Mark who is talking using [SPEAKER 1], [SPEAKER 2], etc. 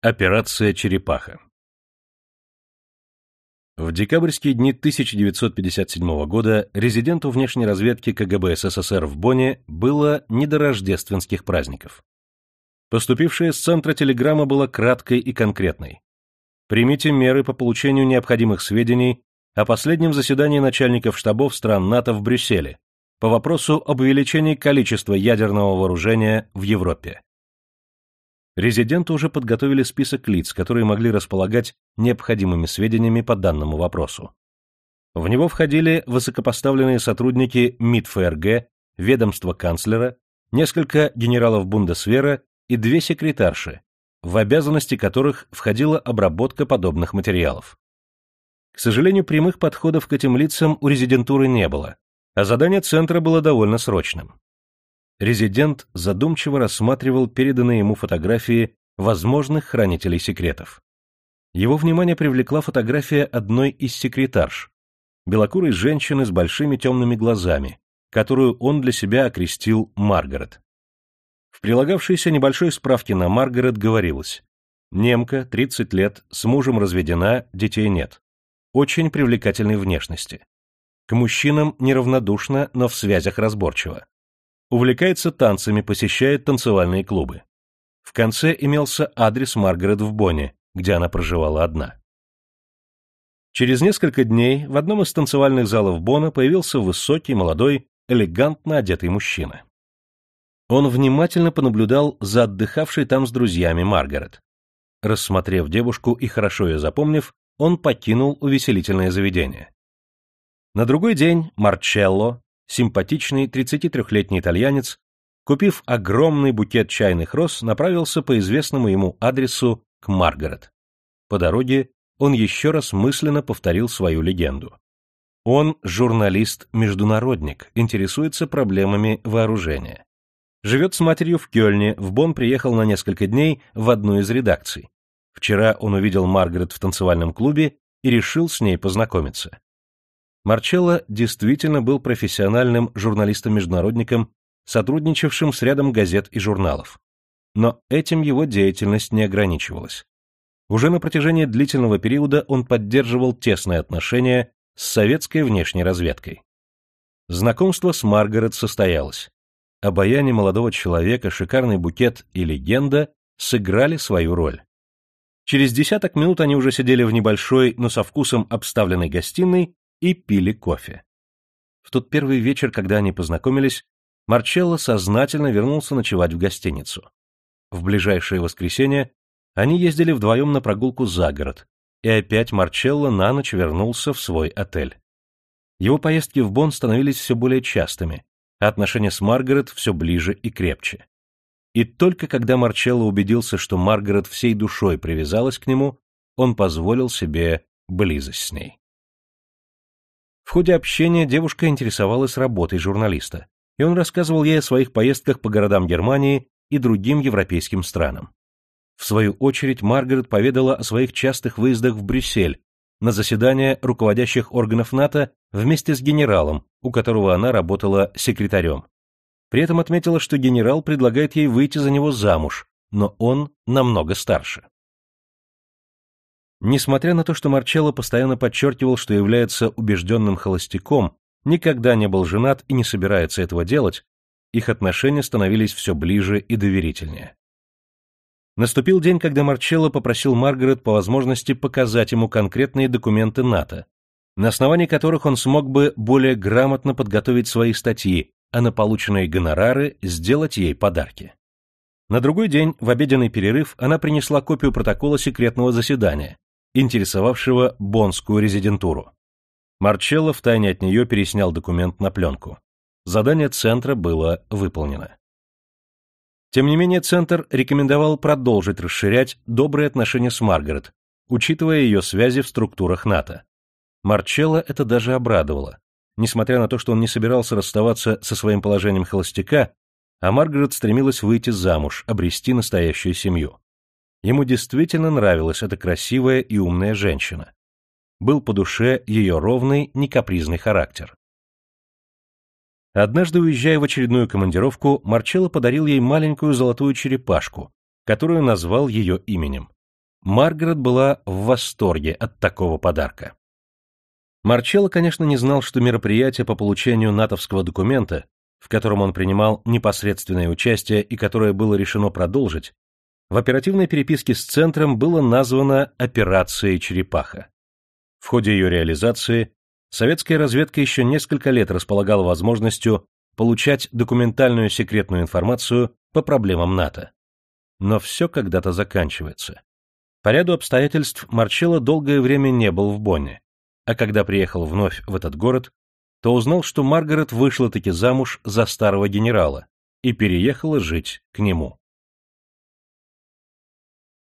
[SPEAKER 1] Операция «Черепаха». В декабрьские дни 1957 года резиденту внешней разведки КГБ СССР в Бонне было не до рождественских праздников. Поступившая с центра телеграмма была краткой и конкретной. Примите меры по получению необходимых сведений о последнем заседании начальников штабов стран НАТО в Брюсселе по вопросу об увеличении количества ядерного вооружения в Европе. Резиденту уже подготовили список лиц, которые могли располагать необходимыми сведениями по данному вопросу. В него входили высокопоставленные сотрудники МИД ФРГ, ведомства канцлера, несколько генералов Бундесвера и две секретарши, в обязанности которых входила обработка подобных материалов. К сожалению, прямых подходов к этим лицам у резидентуры не было, а задание центра было довольно срочным резидент задумчиво рассматривал переданные ему фотографии возможных хранителей секретов. Его внимание привлекла фотография одной из секретарш, белокурой женщины с большими темными глазами, которую он для себя окрестил Маргарет. В прилагавшейся небольшой справке на Маргарет говорилось «Немка, 30 лет, с мужем разведена, детей нет. Очень привлекательной внешности. К мужчинам неравнодушна, но в связях разборчива. Увлекается танцами, посещает танцевальные клубы. В конце имелся адрес Маргарет в Бонне, где она проживала одна. Через несколько дней в одном из танцевальных залов Бона появился высокий, молодой, элегантно одетый мужчина. Он внимательно понаблюдал за отдыхавшей там с друзьями Маргарет. Рассмотрев девушку и хорошо ее запомнив, он покинул увеселительное заведение. На другой день Марчелло, симпатичный 33-летний итальянец, купив огромный букет чайных роз, направился по известному ему адресу к Маргарет. По дороге он еще раз мысленно повторил свою легенду. Он журналист-международник, интересуется проблемами вооружения. Живет с матерью в Кёльне, в Бонн приехал на несколько дней в одну из редакций. Вчера он увидел Маргарет в танцевальном клубе и решил с ней познакомиться. Марчелло действительно был профессиональным журналистом-международником, сотрудничавшим с рядом газет и журналов. Но этим его деятельность не ограничивалась. Уже на протяжении длительного периода он поддерживал тесные отношения с советской внешней разведкой. Знакомство с Маргарет состоялось. Обаяние молодого человека, шикарный букет и легенда сыграли свою роль. Через десяток минут они уже сидели в небольшой, но со вкусом обставленной гостиной и пили кофе. В тот первый вечер, когда они познакомились, Марчелло сознательно вернулся ночевать в гостиницу. В ближайшее воскресенье они ездили вдвоем на прогулку за город, и опять Марчелло на ночь вернулся в свой отель. Его поездки в Бонн становились все более частыми, а отношения с Маргарет все ближе и крепче. И только когда Марчелло убедился, что Маргарет всей душой привязалась к нему, он позволил себе близость с ней. В ходе общения девушка интересовалась работой журналиста, и он рассказывал ей о своих поездках по городам Германии и другим европейским странам. В свою очередь Маргарет поведала о своих частых выездах в Брюссель на заседания руководящих органов НАТО вместе с генералом, у которого она работала секретарем. При этом отметила, что генерал предлагает ей выйти за него замуж, но он намного старше. Несмотря на то, что Марчелло постоянно подчеркивал, что является убежденным холостяком, никогда не был женат и не собирается этого делать, их отношения становились все ближе и доверительнее. Наступил день, когда Марчелло попросил Маргарет по возможности показать ему конкретные документы НАТО, на основании которых он смог бы более грамотно подготовить свои статьи, а на полученные гонорары сделать ей подарки. На другой день, в обеденный перерыв, она принесла копию протокола секретного заседания, интересовавшего бонскую резидентуру. Марчелло втайне от нее переснял документ на пленку. Задание Центра было выполнено. Тем не менее, Центр рекомендовал продолжить расширять добрые отношения с Маргарет, учитывая ее связи в структурах НАТО. Марчелло это даже обрадовало. Несмотря на то, что он не собирался расставаться со своим положением холостяка, а Маргарет стремилась выйти замуж, обрести настоящую семью. Ему действительно нравилась эта красивая и умная женщина. Был по душе ее ровный, некапризный характер. Однажды, уезжая в очередную командировку, Марчелло подарил ей маленькую золотую черепашку, которую назвал ее именем. Маргарет была в восторге от такого подарка. Марчелло, конечно, не знал, что мероприятие по получению натовского документа, в котором он принимал непосредственное участие и которое было решено продолжить, в оперативной переписке с Центром было названо «Операцией Черепаха». В ходе ее реализации советская разведка еще несколько лет располагала возможностью получать документальную секретную информацию по проблемам НАТО. Но все когда-то заканчивается. По ряду обстоятельств Марчелло долгое время не был в Бонне, а когда приехал вновь в этот город, то узнал, что Маргарет вышла таки замуж за старого генерала и переехала жить к нему.